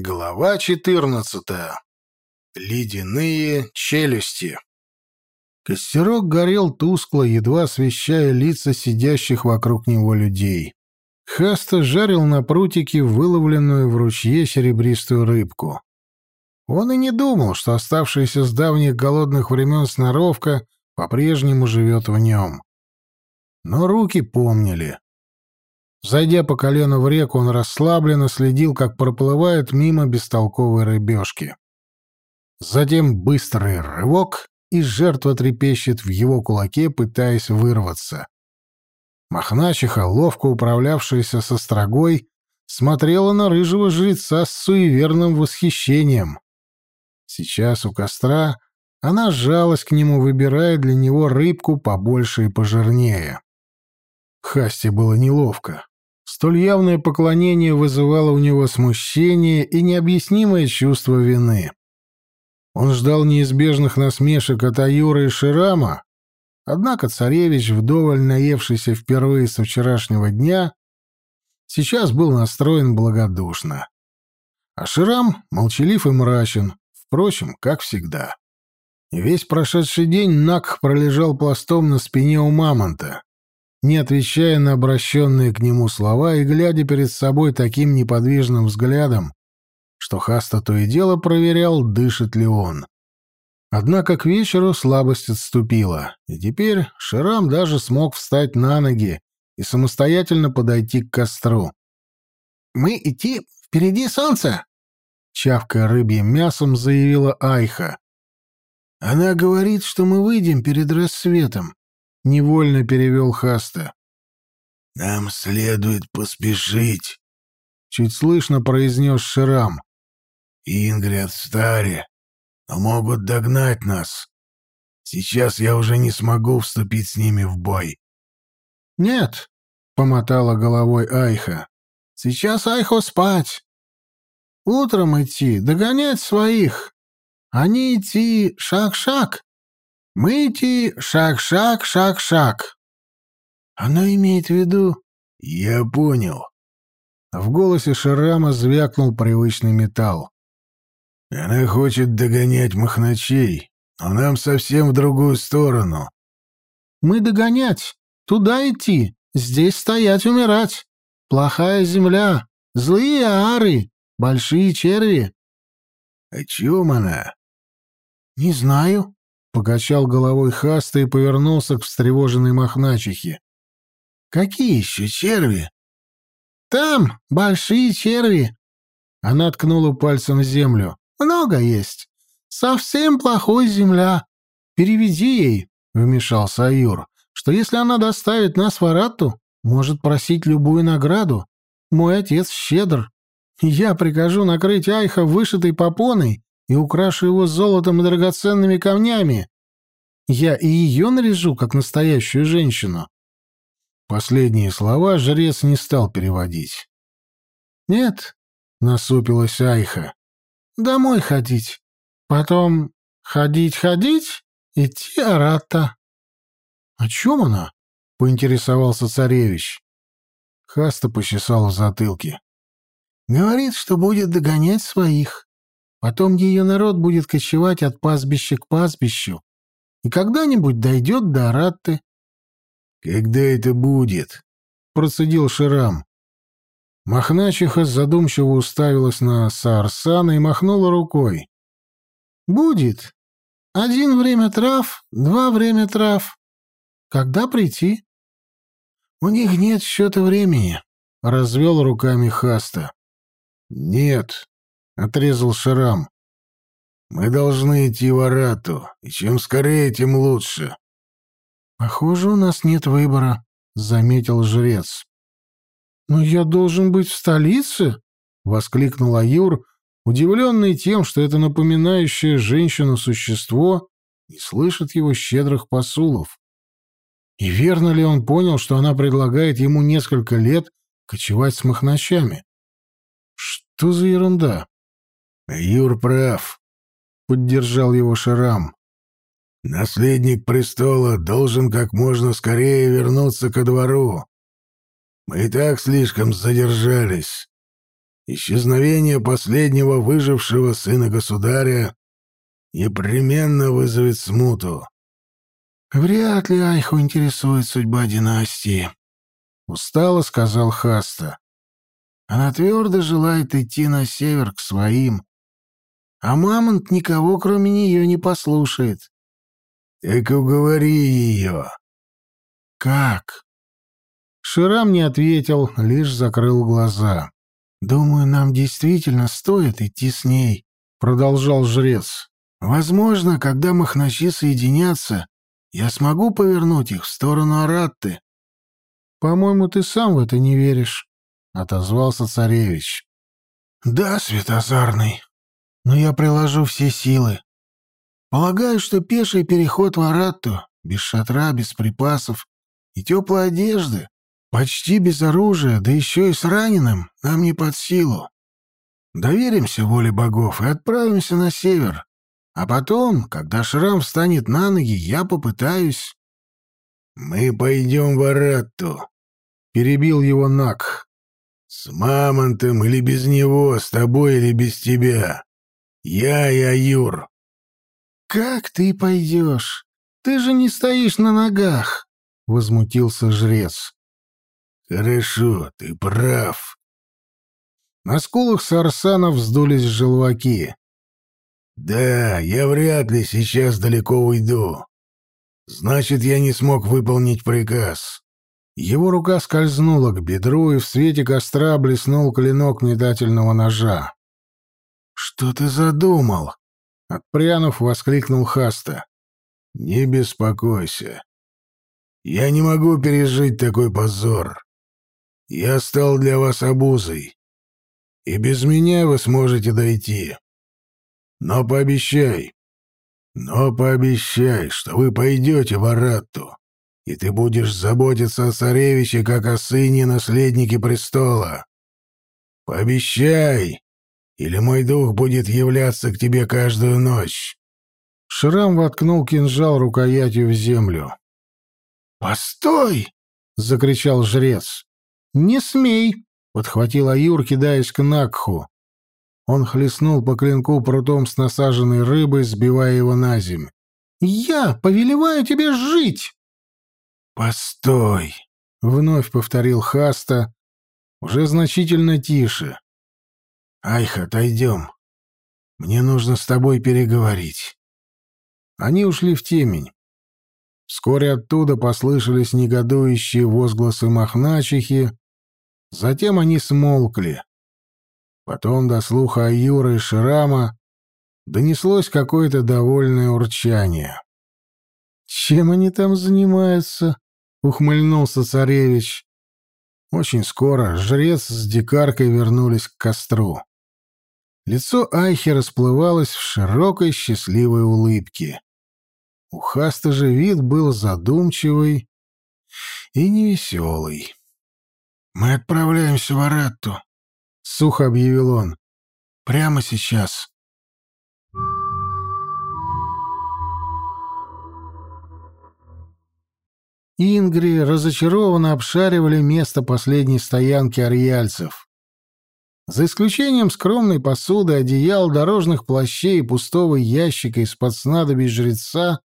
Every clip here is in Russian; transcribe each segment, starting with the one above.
Глава 14. Ледяные челюсти. Костерок горел тускло, едва освещая лица сидящих вокруг него людей. Хаста жарил на прутике выловленную в ручье серебристую рыбку. Он и не думал, что оставшаяся с давних голодных времен сноровка по-прежнему живет в нем. Но руки помнили. Зайдя по колено в реку, он расслабленно следил, как проплывают мимо бестолковые рыбешки. Затем быстрый рывок, и жертва трепещет в его кулаке, пытаясь вырваться. Мохначиха, ловко управлявшаяся со строгой, смотрела на рыжего жреца с суеверным восхищением. Сейчас у костра она сжалась к нему, выбирая для него рыбку побольше и пожирнее. Хасте было неловко. Столь явное поклонение вызывало у него смущение и необъяснимое чувство вины. Он ждал неизбежных насмешек от Аюра и Ширама, однако царевич, вдоволь наевшийся впервые со вчерашнего дня, сейчас был настроен благодушно. А Ширам молчалив и мрачен, впрочем, как всегда. И весь прошедший день Накх пролежал пластом на спине у мамонта не отвечая на обращенные к нему слова и глядя перед собой таким неподвижным взглядом, что Хаста то и дело проверял, дышит ли он. Однако к вечеру слабость отступила, и теперь Ширам даже смог встать на ноги и самостоятельно подойти к костру. «Мы идти впереди солнца!» Чавкая рыбьим мясом, заявила Айха. «Она говорит, что мы выйдем перед рассветом», — невольно перевел Хаста. «Нам следует поспешить», — чуть слышно произнес Ширам. «Ингрид в старе, но могут догнать нас. Сейчас я уже не смогу вступить с ними в бой». «Нет», — помотала головой Айха. «Сейчас Айхо спать. Утром идти, догонять своих. Они идти шаг-шаг, мы идти шаг-шаг, шаг-шаг. Она имеет в виду... Я понял. В голосе Шарама звякнул привычный металл. Она хочет догонять махначей, но нам совсем в другую сторону. Мы догонять, туда идти, здесь стоять умирать. Плохая земля, злые ары, большие черви. О чем она? Не знаю. Покачал головой Хаста и повернулся к встревоженной мохначихе. «Какие еще черви?» «Там большие черви!» Она ткнула пальцем в землю. «Много есть. Совсем плохой земля. Переведи ей», — вмешался Аюр, «что если она доставит нас в Аратту, может просить любую награду. Мой отец щедр. Я прикажу накрыть Айха вышитой попоной и украшу его золотом и драгоценными камнями. Я и ее наряжу, как настоящую женщину». Последние слова жрец не стал переводить. «Нет», — насупилась Айха, — «домой ходить. Потом ходить-ходить, идти Аратта». «О чем она?» — поинтересовался царевич. Хаста почесал в затылке. «Говорит, что будет догонять своих. Потом ее народ будет кочевать от пастбища к пастбищу, и когда-нибудь дойдет до Аратты. — Когда это будет? — процедил Ширам. Махначиха задумчиво уставилась на Саарсана и махнула рукой. — Будет. Один время трав, два время трав. Когда прийти? — У них нет счета времени, — развел руками Хаста. — Нет, — отрезал Ширам. Мы должны идти в Арату, и чем скорее, тем лучше. Похоже, у нас нет выбора, заметил жрец. Но я должен быть в столице, воскликнул Аюр, удивленный тем, что это напоминающее женщину существо не слышит его щедрых посулов. И верно ли он понял, что она предлагает ему несколько лет кочевать с махначами? Что за ерунда? Юр прав, поддержал его Шарам. Наследник престола должен как можно скорее вернуться ко двору. Мы и так слишком задержались. Исчезновение последнего выжившего сына государя непременно вызовет смуту. Вряд ли Айху интересует судьба династии, устало сказал Хаста. Она твердо желает идти на север к своим, а Мамонт никого, кроме нее, не послушает. Так уговори ее. Как? Ширам не ответил, лишь закрыл глаза. «Думаю, нам действительно стоит идти с ней», — продолжал жрец. «Возможно, когда махначи соединятся, я смогу повернуть их в сторону Аратты». «По-моему, ты сам в это не веришь», — отозвался царевич. «Да, Светозарный, но я приложу все силы. Полагаю, что пеший переход в Аратту, без шатра, без припасов и теплой одежды, Почти без оружия, да еще и с раненым, нам не под силу. Доверимся воле богов и отправимся на север. А потом, когда Шрам встанет на ноги, я попытаюсь... — Мы пойдем в Аратту, — перебил его Нак. — С Мамонтом или без него, с тобой или без тебя. Я и Аюр. — Как ты пойдешь? Ты же не стоишь на ногах, — возмутился жрец. «Хорошо, ты прав». На скулах Сарсана вздулись желваки. «Да, я вряд ли сейчас далеко уйду. Значит, я не смог выполнить приказ». Его рука скользнула к бедру, и в свете костра блеснул клинок метательного ножа. «Что ты задумал?» — отпрянув, воскликнул Хаста. «Не беспокойся. Я не могу пережить такой позор. Я стал для вас обузой, и без меня вы сможете дойти. Но пообещай, но пообещай, что вы пойдете в Аратту, и ты будешь заботиться о царевиче, как о сыне наследнике престола. Пообещай, или мой дух будет являться к тебе каждую ночь». Шрам воткнул кинжал рукоятью в землю. «Постой!» — закричал жрец. «Не смей!» — подхватил Аюр, кидаясь к Накху. Он хлестнул по клинку прутом с насаженной рыбой, сбивая его на земь. «Я повелеваю тебе жить!» «Постой!» — вновь повторил Хаста, уже значительно тише. «Айха, отойдем. Мне нужно с тобой переговорить». Они ушли в темень. Вскоре оттуда послышались негодующие возгласы мохначихи, затем они смолкли. Потом до слуха Аюра и Ширама донеслось какое-то довольное урчание. «Чем они там занимаются?» — ухмыльнулся царевич. Очень скоро жрец с дикаркой вернулись к костру. Лицо Айхи расплывалось в широкой счастливой улыбке. У Хаста же вид был задумчивый и невеселый. «Мы отправляемся в Аратту», — сухо объявил он. «Прямо сейчас». Ингри разочарованно обшаривали место последней стоянки арьяльцев. За исключением скромной посуды, одеял, дорожных плащей и пустого ящика из-под снадобий жреца,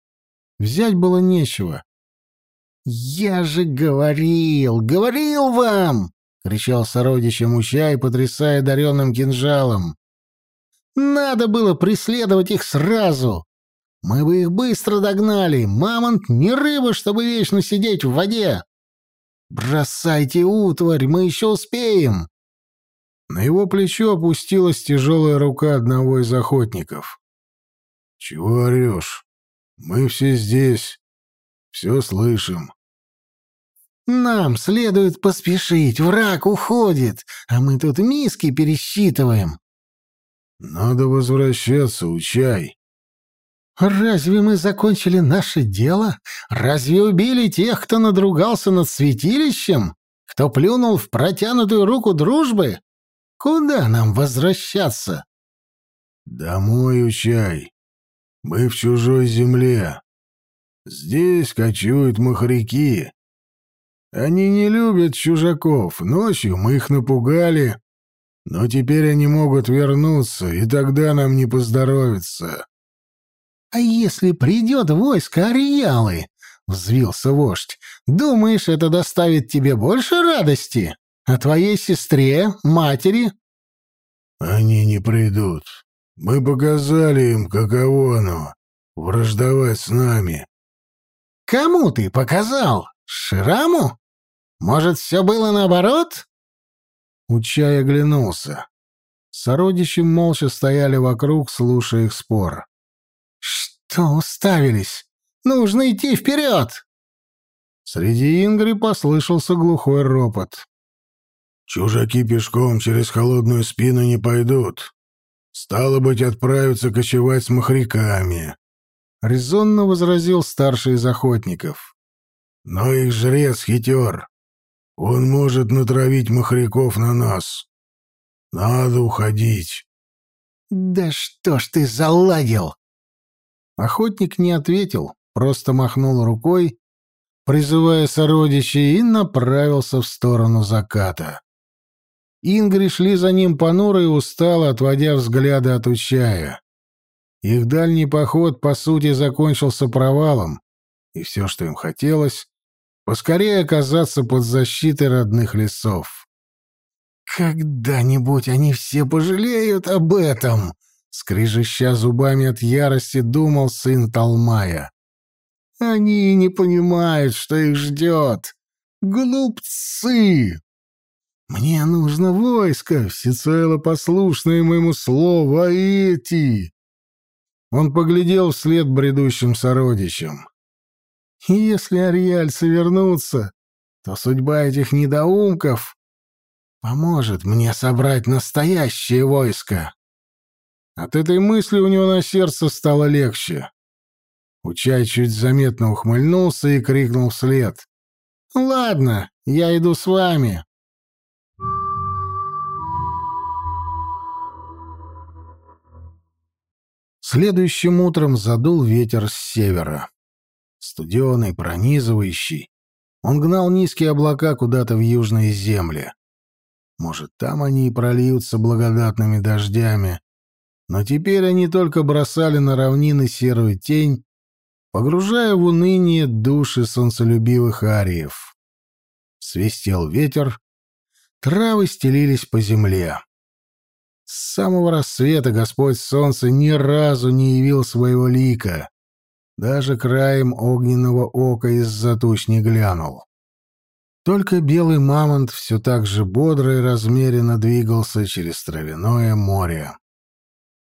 Взять было нечего. «Я же говорил, говорил вам!» — кричал сородича Мучай, потрясая даренным кинжалом. «Надо было преследовать их сразу! Мы бы их быстро догнали! Мамонт не рыба, чтобы вечно сидеть в воде! Бросайте утварь, мы еще успеем!» На его плечо опустилась тяжелая рука одного из охотников. «Чего орешь?» Мы все здесь, все слышим. Нам следует поспешить, враг уходит, а мы тут миски пересчитываем. Надо возвращаться, учай. Разве мы закончили наше дело? Разве убили тех, кто надругался над святилищем? Кто плюнул в протянутую руку дружбы? Куда нам возвращаться? Домой, учай. Мы в чужой земле. Здесь кочуют махряки. Они не любят чужаков. Ночью мы их напугали. Но теперь они могут вернуться, и тогда нам не поздоровится. — А если придет войско Ариялы? — взвился вождь. — Думаешь, это доставит тебе больше радости? А твоей сестре, матери? — Они не придут. Мы показали им, каково оно — враждовать с нами. — Кому ты показал? Шираму? Может, все было наоборот? Учай оглянулся. Сородичи молча стояли вокруг, слушая их спор. «Что уставились? Нужно идти вперед!» Среди Ингри послышался глухой ропот. «Чужаки пешком через холодную спину не пойдут. Стало быть, отправятся кочевать с махряками», — резонно возразил старший из охотников. «Но их жрец хитер. Он может натравить махряков на нас. Надо уходить». «Да что ж ты заладил?» Охотник не ответил, просто махнул рукой, призывая сородичей, и направился в сторону заката. Ингри шли за ним понуро и устало, отводя взгляды от Учая. Их дальний поход, по сути, закончился провалом, и все, что им хотелось, поскорее оказаться под защитой родных лесов. «Когда-нибудь они все пожалеют об этом!» Скрижища зубами от ярости, думал сын Талмая. «Они не понимают, что их ждет. Глупцы!» «Мне нужно войско, всецело послушное моему слову, а эти...» Он поглядел вслед бредущим сородичам. «Если ариальцы вернутся, то судьба этих недоумков поможет мне собрать настоящее войско». От этой мысли у него на сердце стало легче. Учай чуть заметно ухмыльнулся и крикнул вслед. «Ладно, я иду с вами». Следующим утром задул ветер с севера. Студеный, пронизывающий. Он гнал низкие облака куда-то в южные земли. Может, там они и прольются благодатными дождями, но теперь они только бросали на равнины серую тень, погружая в уныние души солнцелюбивых ариев. Свистел ветер, травы стелились по земле. С самого рассвета Господь Солнце ни разу не явил своего лика, даже краем огненного ока из-за туч не глянул. Только белый мамонт все так же бодро и размеренно двигался через травяное море.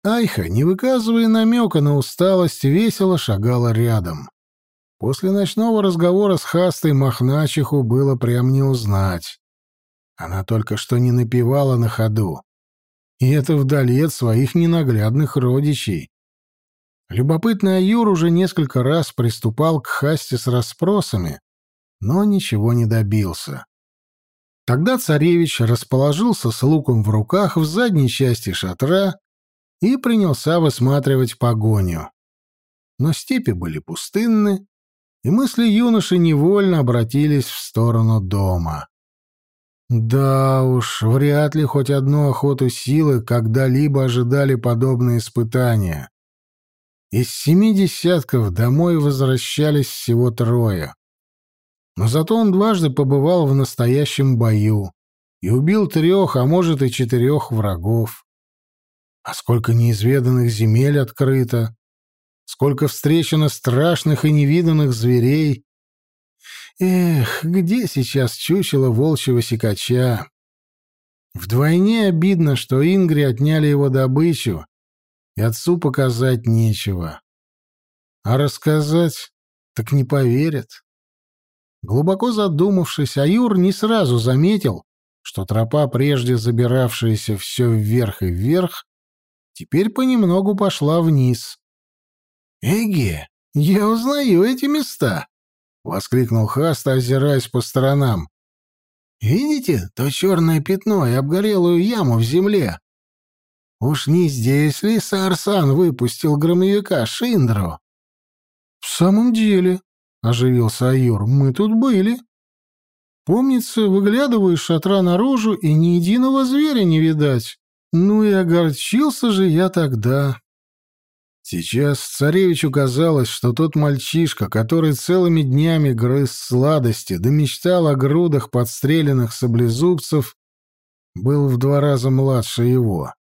Айха, не выказывая намека на усталость, весело шагала рядом. После ночного разговора с Хастой Мохначиху было прям не узнать. Она только что не напевала на ходу. И это вдали от своих ненаглядных родичей. Любопытный Аюр уже несколько раз приступал к Хасте с расспросами, но ничего не добился. Тогда царевич расположился с луком в руках в задней части шатра и принялся высматривать погоню. Но степи были пустынны, и мысли юноши невольно обратились в сторону дома. Да уж, вряд ли хоть одну охоту силы когда-либо ожидали подобные испытания. Из семи десятков домой возвращались всего трое. Но зато он дважды побывал в настоящем бою и убил трех, а может и четырех врагов. А сколько неизведанных земель открыто, сколько встречено страшных и невиданных зверей. Эх, где сейчас чучело волчьего сикача? Вдвойне обидно, что Ингри отняли его добычу, и отцу показать нечего. А рассказать так не поверят. Глубоко задумавшись, Аюр не сразу заметил, что тропа, прежде забиравшаяся все вверх и вверх, теперь понемногу пошла вниз. «Эге, я узнаю эти места!» — воскликнул Хаста, озираясь по сторонам. «Видите то черное пятно и обгорелую яму в земле? Уж не здесь ли Сарсан выпустил громовика Шиндру?» «В самом деле», — оживился Аюр, — «мы тут были». Помнится, из шатра наружу, и ни единого зверя не видать. Ну и огорчился же я тогда. Сейчас царевичу казалось, что тот мальчишка, который целыми днями грыз сладости, да мечтал о грудах подстреленных саблезубцев, был в два раза младше его.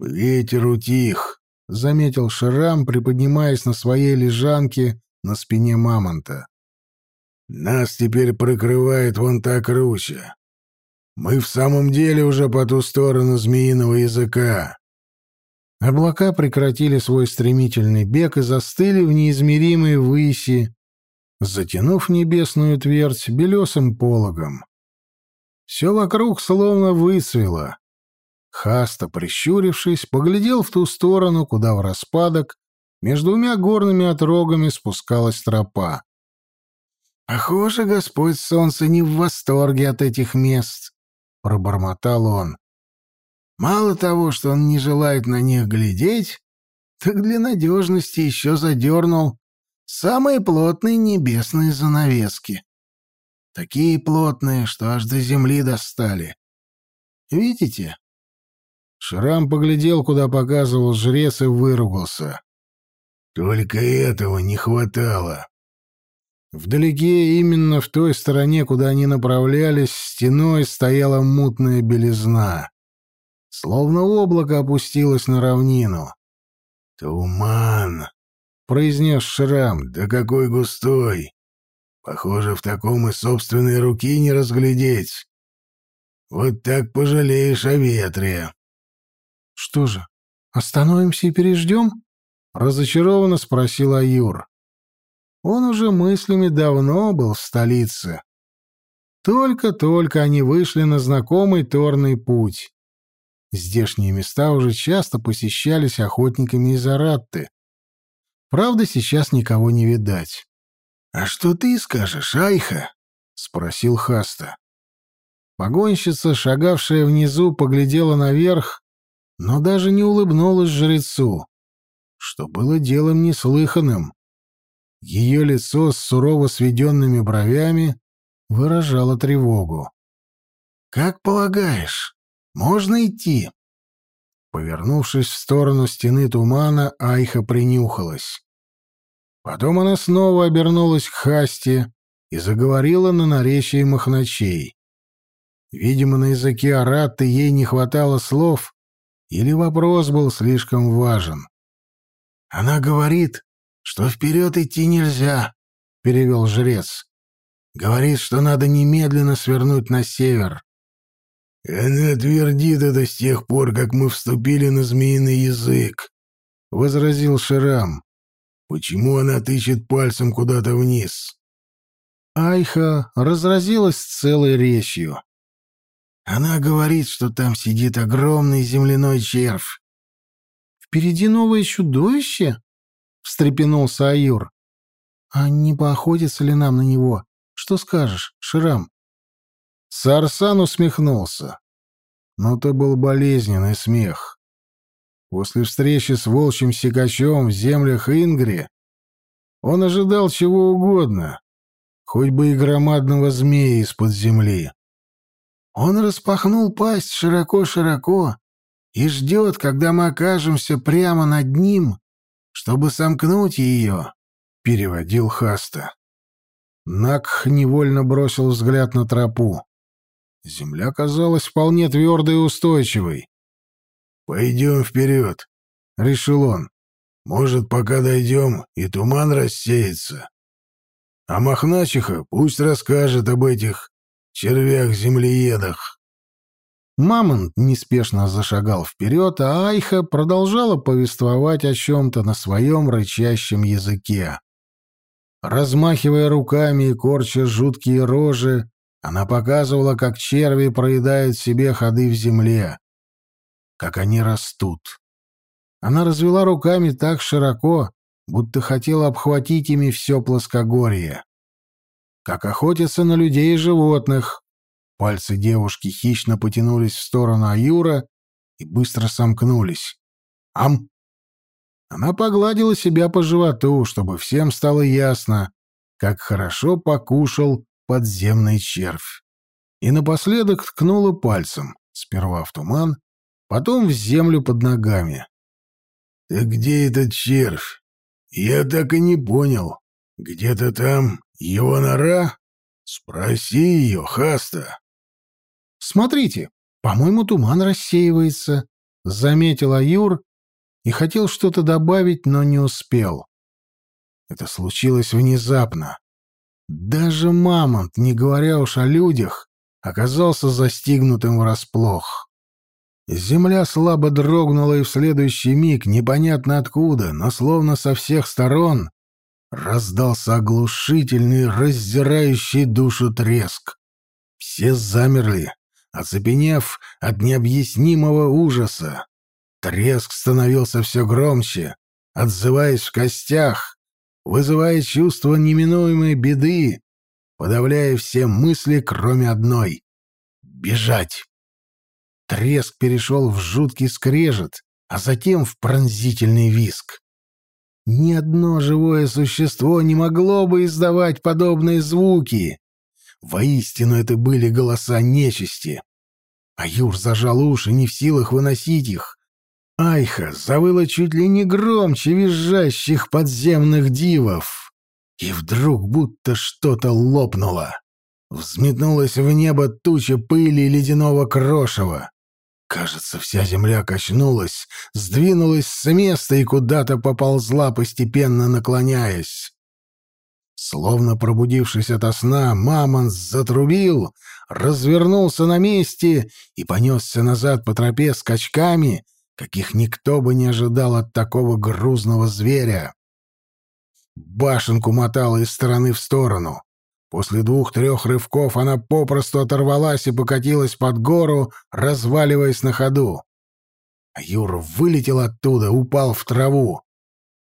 «Ветер утих», — заметил Шрам, приподнимаясь на своей лежанке на спине мамонта. «Нас теперь прикрывает вон та круча. Мы в самом деле уже по ту сторону змеиного языка. Облака прекратили свой стремительный бег и застыли в неизмеримой выси, затянув небесную твердь белесым пологом. Все вокруг словно выцвело. Хаста, прищурившись, поглядел в ту сторону, куда в распадок между двумя горными отрогами спускалась тропа. «Похоже, Господь Солнце не в восторге от этих мест», — пробормотал он. Мало того, что он не желает на них глядеть, так для надежности еще задернул самые плотные небесные занавески. Такие плотные, что аж до земли достали. Видите? Шрам поглядел, куда показывал жрец, и выругался. Только этого не хватало. Вдалеке, именно в той стороне, куда они направлялись, стеной стояла мутная белизна. Словно облако опустилось на равнину. «Туман!» — произнес Шрам. «Да какой густой! Похоже, в таком и собственной руки не разглядеть. Вот так пожалеешь о ветре». «Что же, остановимся и переждем?» — разочарованно спросил Аюр. Он уже мыслями давно был в столице. Только-только они вышли на знакомый торный путь. Здешние места уже часто посещались охотниками из Аратты. Правда, сейчас никого не видать. «А что ты скажешь, Айха?» — спросил Хаста. Погонщица, шагавшая внизу, поглядела наверх, но даже не улыбнулась жрецу, что было делом неслыханным. Ее лицо с сурово сведенными бровями выражало тревогу. «Как полагаешь, можно идти?» Повернувшись в сторону стены тумана, Айха принюхалась. Потом она снова обернулась к Хасте и заговорила на наречии махначей. Видимо, на языке аратты ей не хватало слов, или вопрос был слишком важен. «Она говорит, что вперед идти нельзя», — перевел жрец. «Говорит, что надо немедленно свернуть на север. «Она твердит это с тех пор, как мы вступили на змеиный язык», — возразил Ширам. «Почему она тычет пальцем куда-то вниз?» Айха разразилась целой речью. Она говорит, что там сидит огромный земляной червь. «Впереди новое чудовище?» — встрепенулся Аюр. «А не поохотится ли нам на него? Что скажешь, Ширам?» Сарсан усмехнулся. Но это был болезненный смех. После встречи с волчьим сикачом в землях Ингри он ожидал чего угодно, хоть бы и громадного змея из-под земли. Он распахнул пасть широко-широко и ждет, когда мы окажемся прямо над ним, чтобы сомкнуть ее, — переводил Хаста. Накх невольно бросил взгляд на тропу. Земля казалась вполне твердой и устойчивой. «Пойдем вперед», — решил он. «Может, пока дойдем, и туман рассеется. А Мохначиха пусть расскажет об этих червях-землеедах». Мамонт неспешно зашагал вперед, а Айха продолжала повествовать о чем-то на своем рычащем языке. Размахивая руками и корча жуткие рожи, она показывала, как черви проедают себе ходы в земле, как они растут. Она развела руками так широко, будто хотела обхватить ими все плоскогорье. Как охотятся на людей и животных. Пальцы девушки хищно потянулись в сторону Аюра и быстро сомкнулись. Ам! Она погладила себя по животу, чтобы всем стало ясно, как хорошо покушал подземный червь. И напоследок ткнула пальцем, сперва в туман, потом в землю под ногами. «Так где этот червь? Я так и не понял. Где-то там его нора? Спроси ее, Хаста». «Смотрите, по-моему, туман рассеивается», — заметил Аюр и хотел что-то добавить, но не успел. Это случилось внезапно. Даже мамонт, не говоря уж о людях, оказался застигнутым врасплох. Земля слабо дрогнула, и в следующий миг, непонятно откуда, но словно со всех сторон, раздался оглушительный, раздирающий душу треск. Все замерли, оцепенев от необъяснимого ужаса. Треск становился все громче, отзываясь в костях, вызывая чувство неминуемой беды, подавляя все мысли, кроме одной — бежать. Треск перешел в жуткий скрежет, а затем в пронзительный виск. Ни одно живое существо не могло бы издавать подобные звуки. Воистину это были голоса нечисти. А Юр зажал уши, не в силах выносить их. Айха завыла чуть ли не громче визжащих подземных дивов. И вдруг будто что-то лопнуло. Взметнулась в небо туча пыли и ледяного крошева. Кажется, вся земля качнулась, сдвинулась с места и куда-то поползла, постепенно наклоняясь. Словно пробудившись ото сна, Мамонт затрубил, развернулся на месте и понесся назад по тропе скачками, каких никто бы не ожидал от такого грузного зверя. Башенку мотала из стороны в сторону. После двух-трех рывков она попросту оторвалась и покатилась под гору, разваливаясь на ходу. А Юра вылетел оттуда, упал в траву.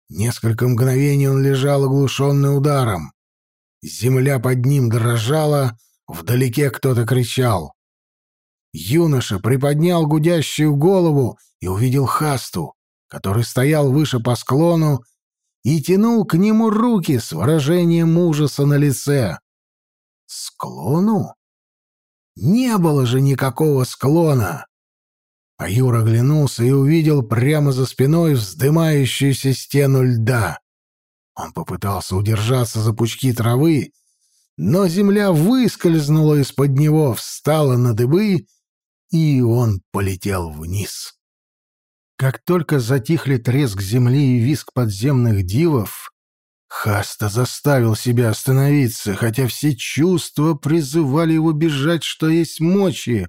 Несколько мгновений он лежал оглушенный ударом. Земля под ним дрожала, вдалеке кто-то кричал. Юноша приподнял гудящую голову и увидел Хасту, который стоял выше по склону и тянул к нему руки с выражением ужаса на лице. Склону? Не было же никакого склона. А Юра оглянулся и увидел прямо за спиной вздымающуюся стену льда. Он попытался удержаться за пучки травы, но земля выскользнула из-под него, встала на дыбы, и он полетел вниз. Как только затихли треск земли и виск подземных дивов, Хаста заставил себя остановиться, хотя все чувства призывали его бежать, что есть мочи.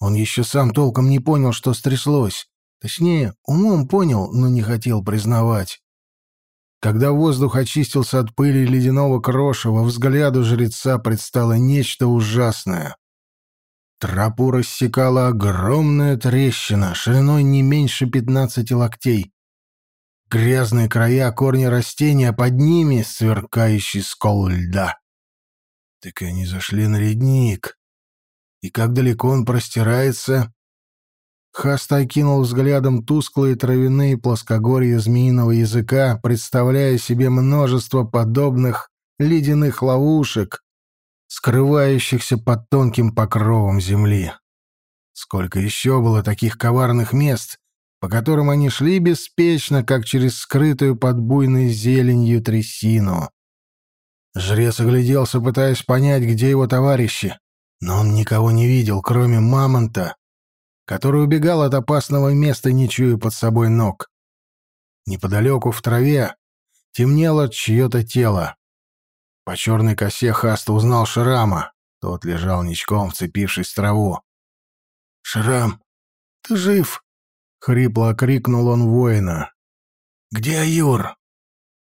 Он еще сам толком не понял, что стряслось. Точнее, умом понял, но не хотел признавать. Когда воздух очистился от пыли ледяного крошева, взгляду жреца предстало нечто ужасное. Тропу рассекала огромная трещина, шириной не меньше пятнадцати локтей. Грязные края корни растения, под ними сверкающий скол льда. Так они зашли на ледник. И как далеко он простирается? Хаста окинул взглядом тусклые травяные плоскогорья змеиного языка, представляя себе множество подобных ледяных ловушек, скрывающихся под тонким покровом земли. Сколько еще было таких коварных мест, по которым они шли беспечно, как через скрытую под буйной зеленью трясину. Жрец огляделся, пытаясь понять, где его товарищи, но он никого не видел, кроме мамонта, который убегал от опасного места, не чуя под собой ног. Неподалеку в траве темнело чье-то тело. По черной косе Хаста узнал Шрама. Тот лежал ничком, вцепившись в траву. «Шрам, ты жив?» — хрипло окрикнул он воина. «Где Аюр?»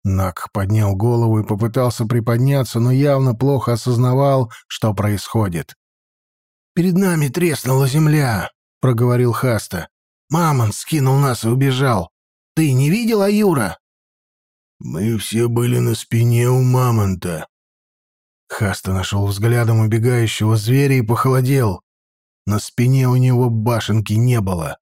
Нак поднял голову и попытался приподняться, но явно плохо осознавал, что происходит. «Перед нами треснула земля», — проговорил Хаста. «Мамон скинул нас и убежал. Ты не видел Аюра?» Мы все были на спине у мамонта. Хаста нашел взглядом убегающего зверя и похолодел. На спине у него башенки не было.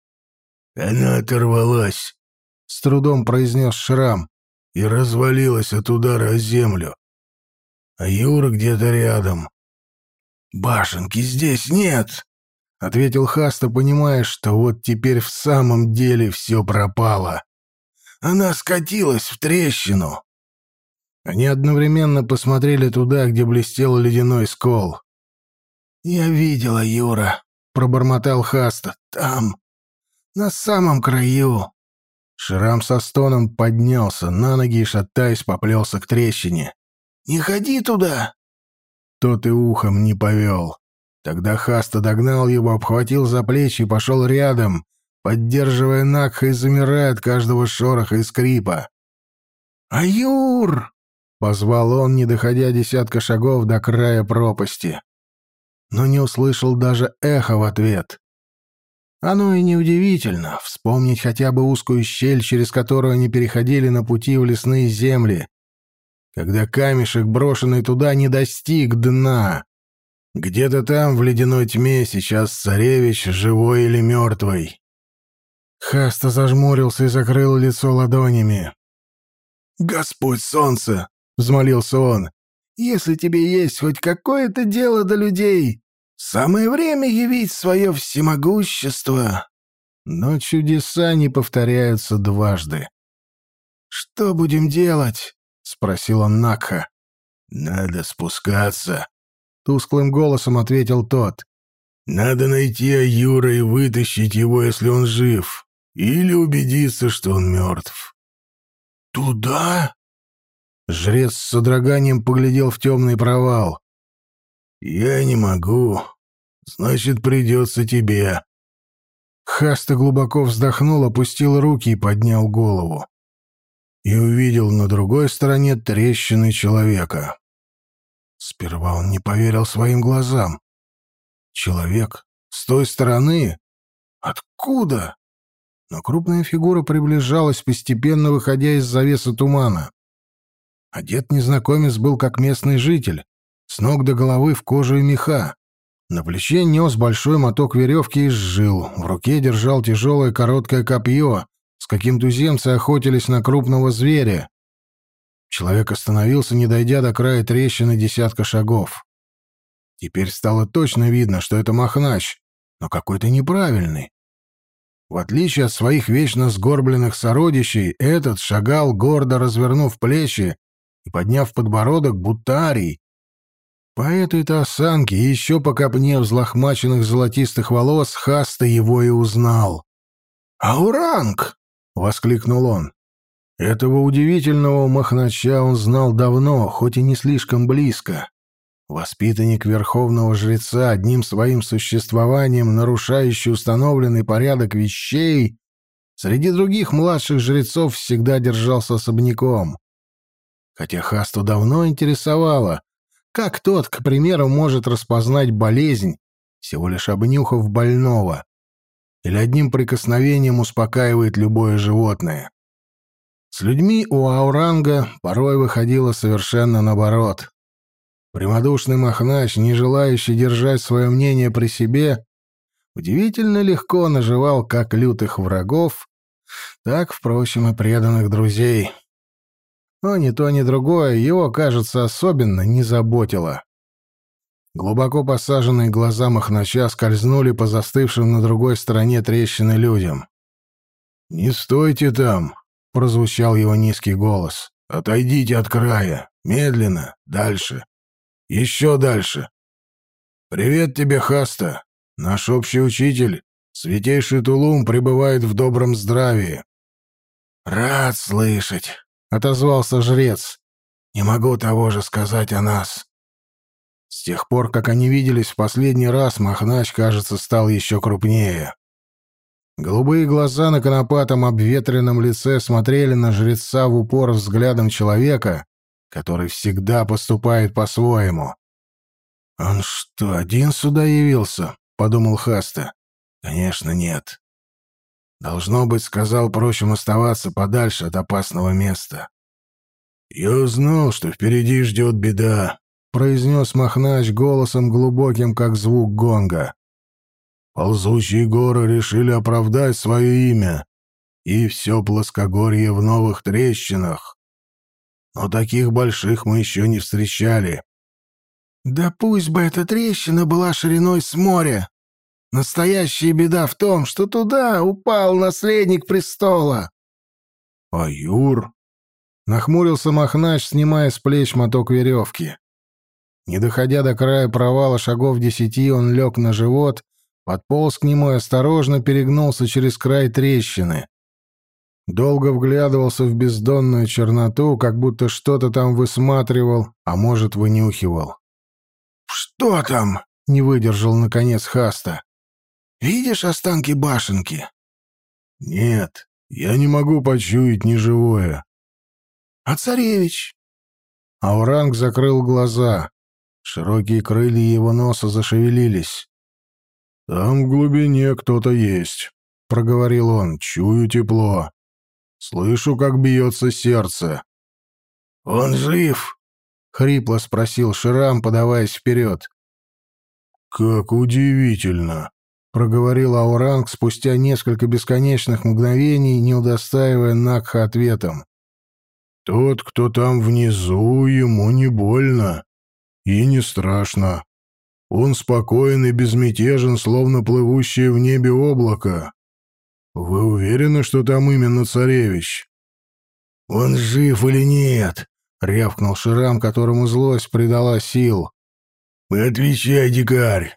Она оторвалась, — с трудом произнес Шрам, — и развалилась от удара о землю. а Юра где-то рядом. Башенки здесь нет, — ответил Хаста, понимая, что вот теперь в самом деле все пропало. Она скатилась в трещину. Они одновременно посмотрели туда, где блестел ледяной скол. «Я видела, Юра», — пробормотал Хаста. «Там, на самом краю». Шрам со стоном поднялся на ноги и, шатаясь, поплелся к трещине. «Не ходи туда!» Тот и ухом не повел. Тогда Хаста догнал его, обхватил за плечи и пошел рядом, поддерживая Накха и замирая от каждого шороха и скрипа. «Аюр!» — позвал он, не доходя десятка шагов до края пропасти. Но не услышал даже эхо в ответ. Оно и неудивительно, вспомнить хотя бы узкую щель, через которую они переходили на пути в лесные земли, когда камешек, брошенный туда, не достиг дна. Где-то там, в ледяной тьме, сейчас царевич, живой или мертвый. Хаста зажмурился и закрыл лицо ладонями. «Господь солнце!» — взмолился он. «Если тебе есть хоть какое-то дело до людей, самое время явить свое всемогущество». Но чудеса не повторяются дважды. «Что будем делать?» — спросил он Накха. «Надо спускаться», — тусклым голосом ответил тот. «Надо найти Аюра и вытащить его, если он жив, или убедиться, что он мертв». «Туда?» Жрец с содроганием поглядел в темный провал. «Я не могу. Значит, придется тебе». Хаста глубоко вздохнул, опустил руки и поднял голову. И увидел на другой стороне трещины человека. Сперва он не поверил своим глазам. Человек с той стороны? Откуда? Но крупная фигура приближалась, постепенно выходя из завесы тумана. Одет незнакомец был как местный житель, с ног до головы в кожу и меха. На плече нес большой моток веревки из жил, в руке держал тяжелое короткое копье, с каким туземцы охотились на крупного зверя. Человек остановился, не дойдя до края трещины десятка шагов. Теперь стало точно видно, что это Махнач, но какой-то неправильный. В отличие от своих вечно сгорбленных сородичей, этот шагал, гордо развернув плечи и подняв подбородок, будто арий. По этой-то осанке и еще по копне взлохмаченных золотистых волос Хаста его и узнал. «Ауранг!» — воскликнул он. Этого удивительного махнача он знал давно, хоть и не слишком близко. Воспитанник верховного жреца, одним своим существованием нарушающий установленный порядок вещей, среди других младших жрецов всегда держался особняком. Хотя Хасту давно интересовало, как тот, к примеру, может распознать болезнь, всего лишь обнюхав больного, или одним прикосновением успокаивает любое животное. С людьми у Ауранга порой выходило совершенно наоборот. Прямодушный Махнач, не желающий держать свое мнение при себе, удивительно легко наживал как лютых врагов, так, впрочем, и преданных друзей. Но ни то, ни другое его, кажется, особенно не заботило. Глубоко посаженные глаза Махнача скользнули по застывшим на другой стороне трещины людям. «Не стойте там!» — прозвучал его низкий голос. «Отойдите от края. Медленно. Дальше. Еще дальше. Привет тебе, Хаста. Наш общий учитель, святейший Тулум, пребывает в добром здравии». «Рад слышать», — отозвался жрец. «Не могу того же сказать о нас». С тех пор, как они виделись в последний раз, Махнач, кажется, стал еще крупнее. Голубые глаза на конопатом обветренном лице смотрели на жреца в упор взглядом человека, который всегда поступает по-своему. «Он что, один сюда явился?» — подумал Хаста. «Конечно, нет. Должно быть, сказал прочим оставаться подальше от опасного места. «Я знал, что впереди ждет беда», — произнес Махнач голосом глубоким, как звук гонга. «Ползущие горы решили оправдать свое имя, и все плоскогорье в новых трещинах. Но таких больших мы еще не встречали. Да пусть бы эта трещина была шириной с моря. Настоящая беда в том, что туда упал наследник престола. — А Юр? — нахмурился Махнач, снимая с плеч моток веревки. Не доходя до края провала шагов десяти, он лег на живот, подполз к нему и осторожно перегнулся через край трещины. Долго вглядывался в бездонную черноту, как будто что-то там высматривал, а может, вынюхивал. «Что там?» — не выдержал, наконец, Хаста. «Видишь останки башенки?» «Нет, я не могу почуять неживое». «А царевич?» Ауранг закрыл глаза. Широкие крылья его носа зашевелились. «Там в глубине кто-то есть», — проговорил он. «Чую тепло. Слышу, как бьется сердце». «Он жив?» — хрипло спросил Ширам, подаваясь вперед. «Как удивительно!» — проговорил Ауранг спустя несколько бесконечных мгновений, не удостаивая Накха ответом. «Тот, кто там внизу, ему не больно и не страшно. Он спокоен и безмятежен, словно плывущее в небе облако. Вы уверены, что там именно царевич?» «Он жив или нет?» — рявкнул Ширам, которому злость придала сил. «Вы отвечай, дикарь!»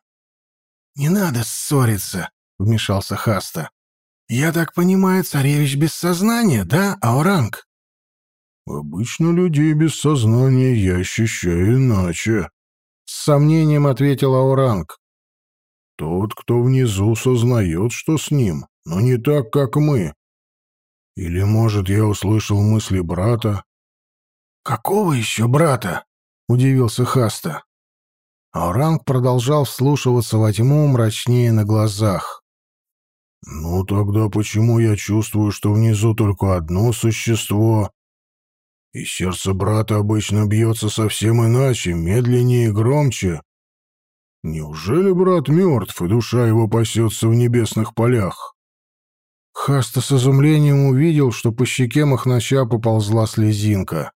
«Не надо ссориться», — вмешался Хаста. «Я так понимаю, царевич без сознания, да, Ауранг?» «Обычно людей без сознания я ощущаю иначе», — с сомнением ответил Ауранг. «Тот, кто внизу, сознает, что с ним, но не так, как мы. Или, может, я услышал мысли брата, «Какого еще брата?» — удивился Хаста. Ауранг продолжал вслушиваться во тьму мрачнее на глазах. «Ну тогда почему я чувствую, что внизу только одно существо, и сердце брата обычно бьется совсем иначе, медленнее и громче? Неужели брат мертв, и душа его пасется в небесных полях?» Хаста с изумлением увидел, что по щеке Махнача поползла слезинка.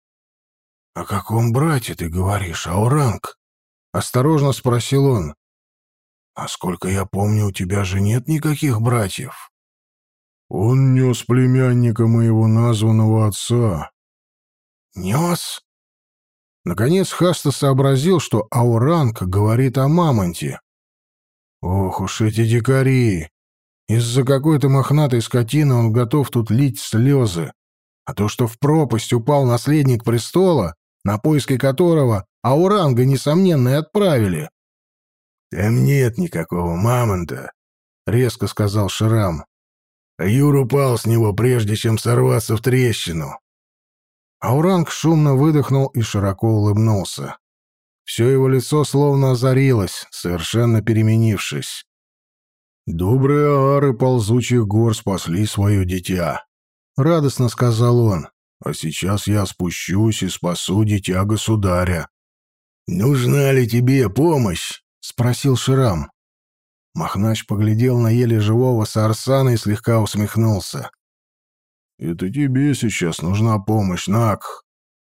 «О каком брате ты говоришь, Ауранг?» — осторожно спросил он. «А сколько я помню, у тебя же нет никаких братьев». «Он нес племянника моего названного отца». «Нес?» Наконец Хаста сообразил, что Ауранг говорит о мамонте. «Ох уж эти дикари! Из-за какой-то мохнатой скотины он готов тут лить слезы. А то, что в пропасть упал наследник престола, на поиски которого Ауранга, несомненно, и отправили. «Там нет никакого мамонта», — резко сказал Шрам. Юр упал с него, прежде чем сорваться в трещину. Ауранг шумно выдохнул и широко улыбнулся. Все его лицо словно озарилось, совершенно переменившись. «Добрые ары ползучих гор спасли свое дитя», — радостно сказал он. А сейчас я спущусь и спасу дитя государя. «Нужна ли тебе помощь?» — спросил Ширам. Махнач поглядел на еле живого Сарсана и слегка усмехнулся. «Это тебе сейчас нужна помощь, Накх.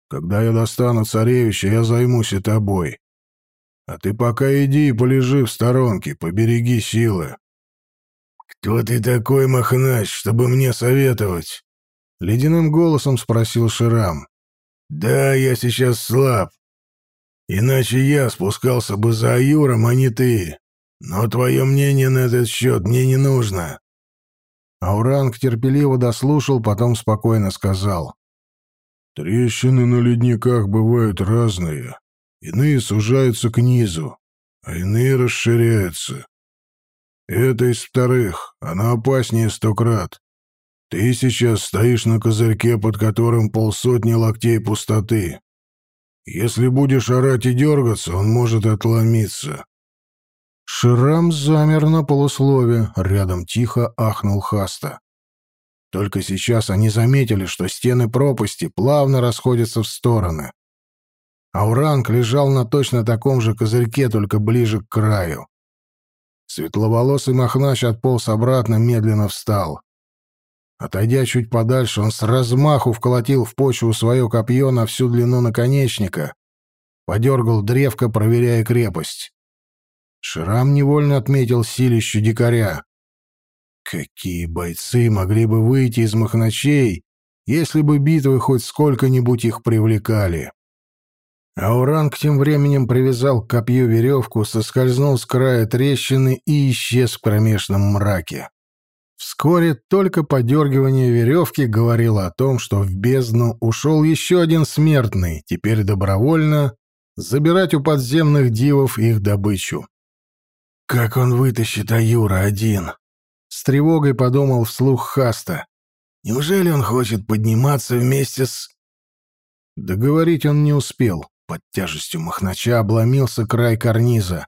Когда я достану царевича, я займусь и тобой. А ты пока иди и полежи в сторонке, побереги силы». «Кто ты такой, Махнач, чтобы мне советовать?» — ледяным голосом спросил Ширам. «Да, я сейчас слаб. Иначе я спускался бы за Аюром, а не ты. Но твое мнение на этот счет мне не нужно». Ауранг терпеливо дослушал, потом спокойно сказал. «Трещины на ледниках бывают разные. Иные сужаются к низу, а иные расширяются. Это из вторых, она опаснее сто крат. Ты сейчас стоишь на козырьке, под которым полсотни локтей пустоты. Если будешь орать и дергаться, он может отломиться». Ширам замер на полуслове, рядом тихо ахнул Хаста. Только сейчас они заметили, что стены пропасти плавно расходятся в стороны. Ауранг лежал на точно таком же козырьке, только ближе к краю. Светловолосый Махнач отполз обратно, медленно встал. Отойдя чуть подальше, он с размаху вколотил в почву свое копье на всю длину наконечника, подергал древко, проверяя крепость. Шрам невольно отметил силищу дикаря. Какие бойцы могли бы выйти из махначей, если бы битвы хоть сколько-нибудь их привлекали? Ауранг тем временем привязал к копью веревку, соскользнул с края трещины и исчез в кромешном мраке. Вскоре только подергивание веревки говорило о том, что в бездну ушел еще один смертный, теперь добровольно, забирать у подземных дивов их добычу. «Как он вытащит Аюра один?» С тревогой подумал вслух Хаста. «Неужели он хочет подниматься вместе с...» Договорить он не успел. Под тяжестью махнача обломился край карниза.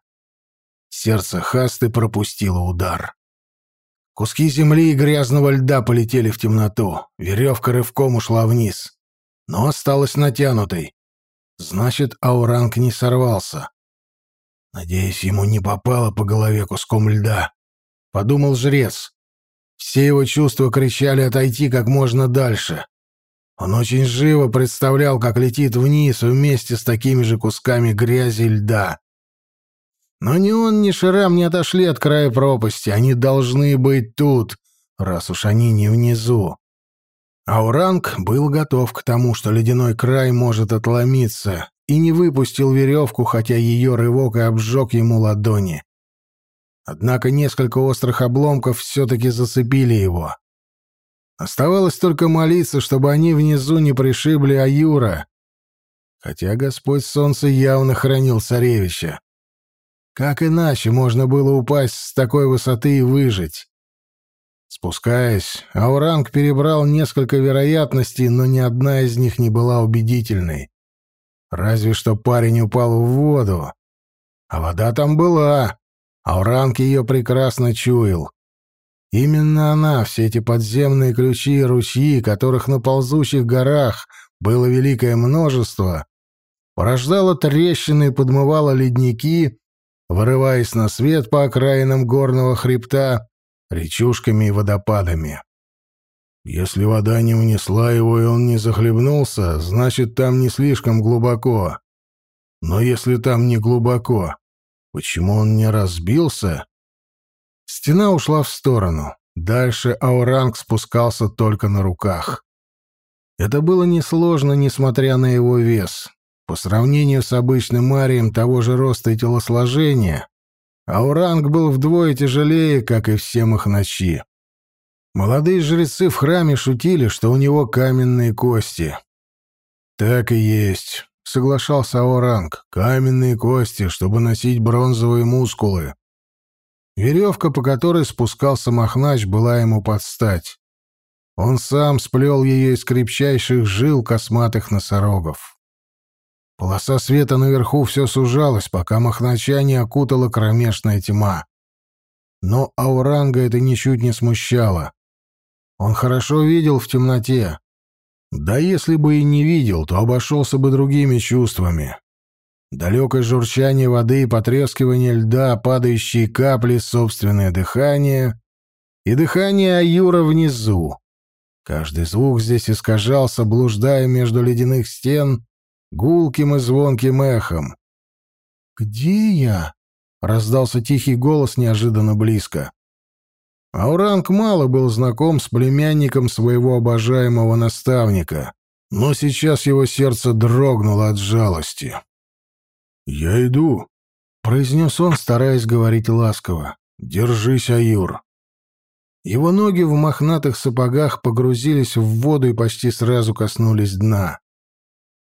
Сердце Хасты пропустило удар. Куски земли и грязного льда полетели в темноту. Веревка рывком ушла вниз. Но осталась натянутой. Значит, ауранг не сорвался. Надеюсь, ему не попало по голове куском льда. Подумал жрец. Все его чувства кричали отойти как можно дальше. Он очень живо представлял, как летит вниз вместе с такими же кусками грязи и льда. Но ни он, ни Ширам не отошли от края пропасти. Они должны быть тут, раз уж они не внизу. Ауранг был готов к тому, что ледяной край может отломиться, и не выпустил веревку, хотя ее рывок и обжег ему ладони. Однако несколько острых обломков все-таки зацепили его. Оставалось только молиться, чтобы они внизу не пришибли Аюра. Хотя Господь Солнце явно хранил царевича. Как иначе можно было упасть с такой высоты и выжить? Спускаясь, Ауранг перебрал несколько вероятностей, но ни одна из них не была убедительной. Разве что парень упал в воду. А вода там была. Ауранг ее прекрасно чуял. Именно она, все эти подземные ключи и ручьи, которых на ползущих горах было великое множество, порождала трещины и подмывала ледники, вырываясь на свет по окраинам горного хребта речушками и водопадами. Если вода не унесла его и он не захлебнулся, значит, там не слишком глубоко. Но если там не глубоко, почему он не разбился Стена ушла в сторону. Дальше Ауранг спускался только на руках. Это было несложно, несмотря на его вес. По сравнению с обычным Марием того же роста и телосложения, Ауранг был вдвое тяжелее, как и все махначи. Молодые жрецы в храме шутили, что у него каменные кости. «Так и есть», — соглашался Ауранг. «Каменные кости, чтобы носить бронзовые мускулы. Веревка, по которой спускался Махнач, была ему под стать. Он сам сплел ее из крепчайших жил косматых носорогов. Полоса света наверху все сужалась, пока Махнача не окутала кромешная тьма. Но Ауранга это ничуть не смущало. Он хорошо видел в темноте. Да если бы и не видел, то обошелся бы другими чувствами. Далекое журчание воды и потрескивание льда, падающие капли, собственное дыхание и дыхание Аюра внизу. Каждый звук здесь искажался, блуждая между ледяных стен, гулким и звонким эхом. «Где я?» — раздался тихий голос неожиданно близко. Ауранг мало был знаком с племянником своего обожаемого наставника, но сейчас его сердце дрогнуло от жалости. «Я иду», — произнес он, стараясь говорить ласково. «Держись, Аюр». Его ноги в мохнатых сапогах погрузились в воду и почти сразу коснулись дна.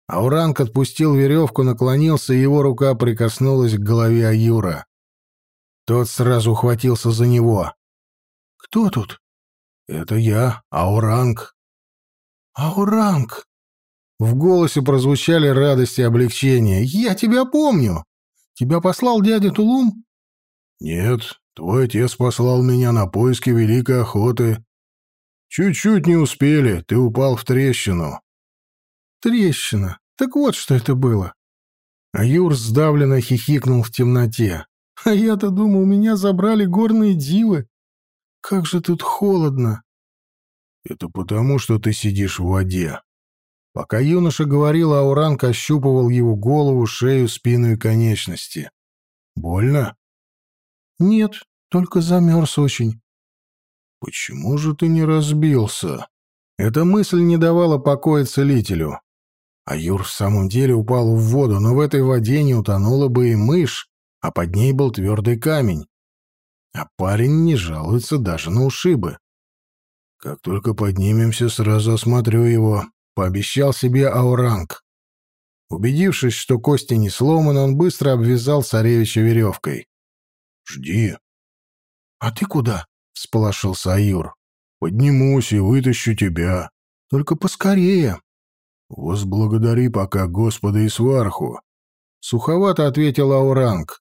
Ауранг отпустил веревку, наклонился, и его рука прикоснулась к голове Аюра. Тот сразу ухватился за него. «Кто тут?» «Это я, Ауранг». «Ауранг!» В голосе прозвучали радость и облегчение. «Я тебя помню! Тебя послал дядя Тулум?» «Нет, твой отец послал меня на поиски Великой Охоты. Чуть-чуть не успели, ты упал в трещину». «Трещина? Так вот, что это было». А Юр сдавленно хихикнул в темноте. «А я-то думал, меня забрали горные дивы. Как же тут холодно!» «Это потому, что ты сидишь в воде», Пока юноша говорил, Ауранг ощупывал его голову, шею, спину и конечности. «Больно?» «Нет, только замерз очень». «Почему же ты не разбился?» Эта мысль не давала покоя целителю. А Юр в самом деле упал в воду, но в этой воде не утонула бы и мышь, а под ней был твердый камень. А парень не жалуется даже на ушибы. «Как только поднимемся, сразу осмотрю его», — пообещал себе Ауранг. Убедившись, что кости не сломаны, он быстро обвязал царевича веревкой. «Жди». «А ты куда?» — всполошился Аюр. «Поднимусь и вытащу тебя. Только поскорее». «Возблагодари пока Господа и сварху», — суховато ответил Ауранг.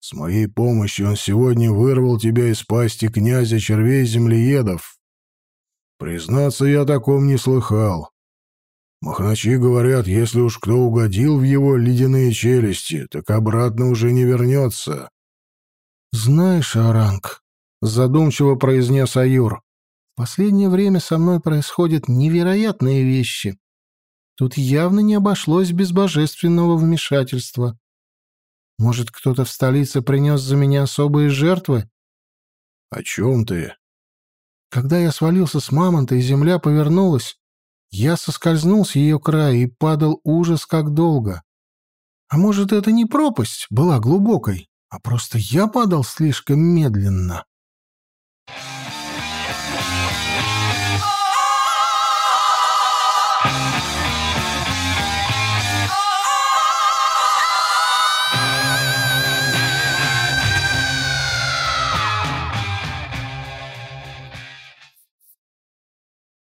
«С моей помощью он сегодня вырвал тебя из пасти князя червей-землеедов. Признаться, я о таком не слыхал. Махначи говорят, если уж кто угодил в его ледяные челюсти, так обратно уже не вернется. «Знаешь, Аранг», — задумчиво произнес Аюр, — «в последнее время со мной происходят невероятные вещи. Тут явно не обошлось без божественного вмешательства. Может, кто-то в столице принес за меня особые жертвы?» «О чем ты?» Когда я свалился с мамонта, и земля повернулась, я соскользнул с ее края и падал ужас как долго. А может, это не пропасть была глубокой, а просто я падал слишком медленно. Thank